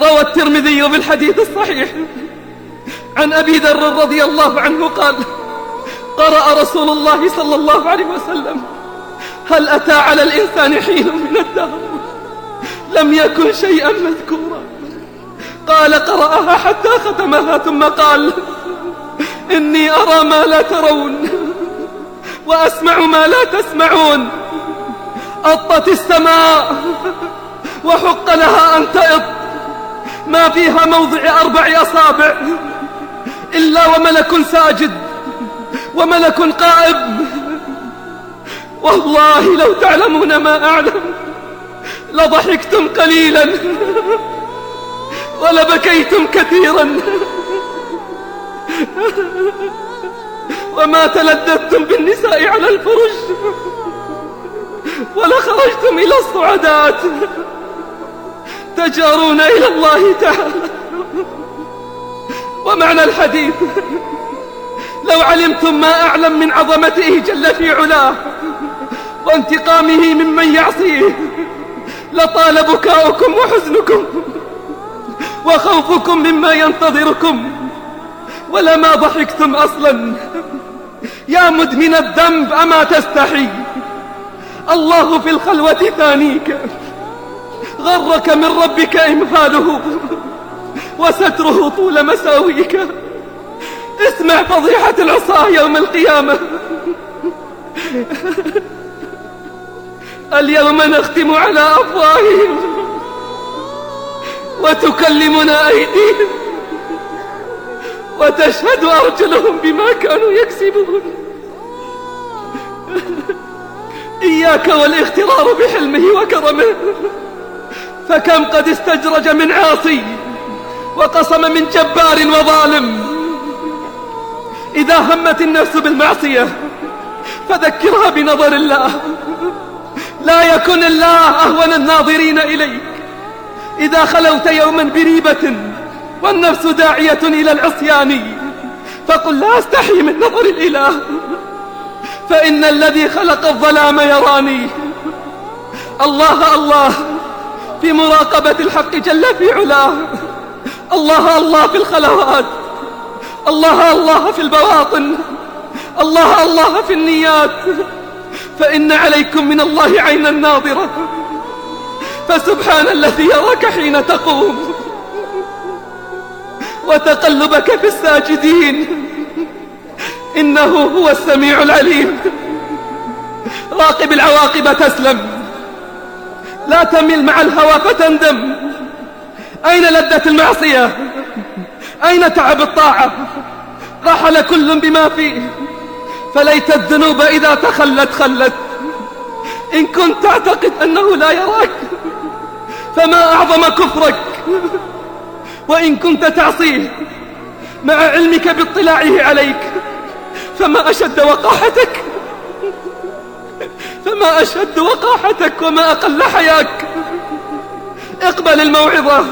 روى الترمذي بالحديث الصحيح. عن أبي ذر رضي الله عنه قال قرأ رسول الله صلى الله عليه وسلم هل أتى على الإنسان حين من الدهر؟ لم يكن شيئا مذكورا. قال قرأها حتى ختمها ثم قال إني أرى ما لا ترون وأسمع ما لا تسمعون. أطت السماء وحق لها أن تئط. ما فيها موضع أربع أصابع إلا وملك ساجد وملك قائم. والله لو تعلمون ما أعلم لضحكتم قليلا ولبكيتم كثيرا. وما تلذذتم بالنساء على الفرش ولخرجتم إلى الصعدات. تجارون إلى الله تعالى. ومعنى الحديث لو علمتم ما أعلم من عظمته جل في علاه وانتقامه ممن يعصيه لطال بكاؤكم وحزنكم وخوفكم مما ينتظركم. ولما ضحكتم أصلا يا مدمن الذنب أما تستحي. الله في الخلوة ثانيك. غرك من ربك إمهاله وستره طول مساويك. اسمع فضيحة العصاة يوم القيامة. اليوم نختم على أفواههم وتكلمنا أيديهم وتشهد أرجلهم بما كانوا يكسبون. إياك والاغترار بحلمه وكرمه. فكم قد استجرج من عاصي وقصم من جبار وظالم. إذا همت النفس بالمعصية فذكرها بنظر الله. لا يكن الله أهون الناظرين إليك. إذا خلوت يوما بريبة والنفس داعية إلى العصيان فقل لا أستحي من نظر الإله. فإن الذي خلق الظلام يراني. الله الله. في مراقبة الحق جل في علاه. الله الله في الخلوات. الله الله في البواطن. الله الله في النيات. فإن عليكم من الله عينا ناظرة. فسبحان الذي يراك حين تقوم. وتقلبك في الساجدين. إنه هو السميع العليم. راقب العواقب تسلم. لا تمل مع الهوى فتندم. أين لذة المعصية؟ أين تعب الطاعة؟ رحل كل بما فيه. فليت الذنوب إذا تخلت خلت. إن كنت تعتقد أنه لا يراك فما أعظم كفرك؟ وإن كنت تعصيه مع علمك باطلاعه عليك فما أشد وقاحتك؟ فما أشد وقاحتك وما أقل حياك. اقبل الموعظة.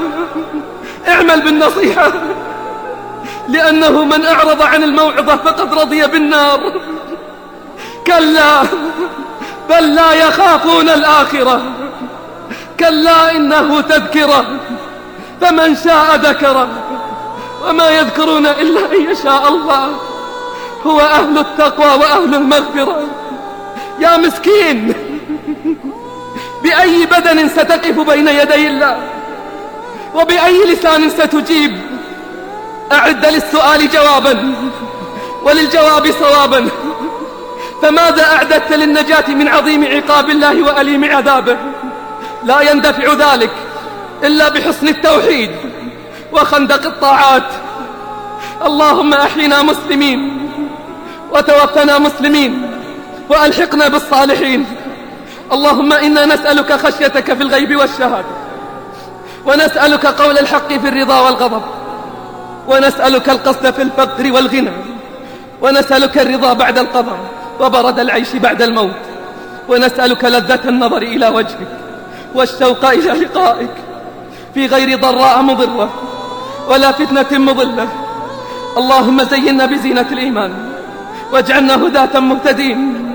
اعمل بالنصيحة. لأنه من أعرض عن الموعظة فقد رضي بالنار. كلا بل لا يخافون الآخرة. كلا إنه تذكرة. فمن شاء ذكره وما يذكرون إلا أن يشاء الله. هو أهل التقوى وأهل المغفرة. يا مسكين. بأي بدن ستقف بين يدي الله؟ وبأي لسان ستجيب؟ أعد للسؤال جوابا وللجواب صوابا. فماذا أعددت للنجاة من عظيم عقاب الله وأليم عذابه لا يندفع ذلك إلا بحسن التوحيد وخندق الطاعات. اللهم أحينا مسلمين وتوفنا مسلمين. وألحقنا بالصالحين. اللهم إنا نسألك خشيتك في الغيب والشهادة. ونسألك قول الحق في الرضا والغضب. ونسألك القصد في الفقر والغنى. ونسألك الرضا بعد القضاء وبرد العيش بعد الموت. ونسألك لذة النظر إلى وجهك والشوق إلى لقائك. في غير ضراء مضرة ولا فتنة مضلة. اللهم زينا بزينة الإيمان. واجعلنا هداة مهتدين.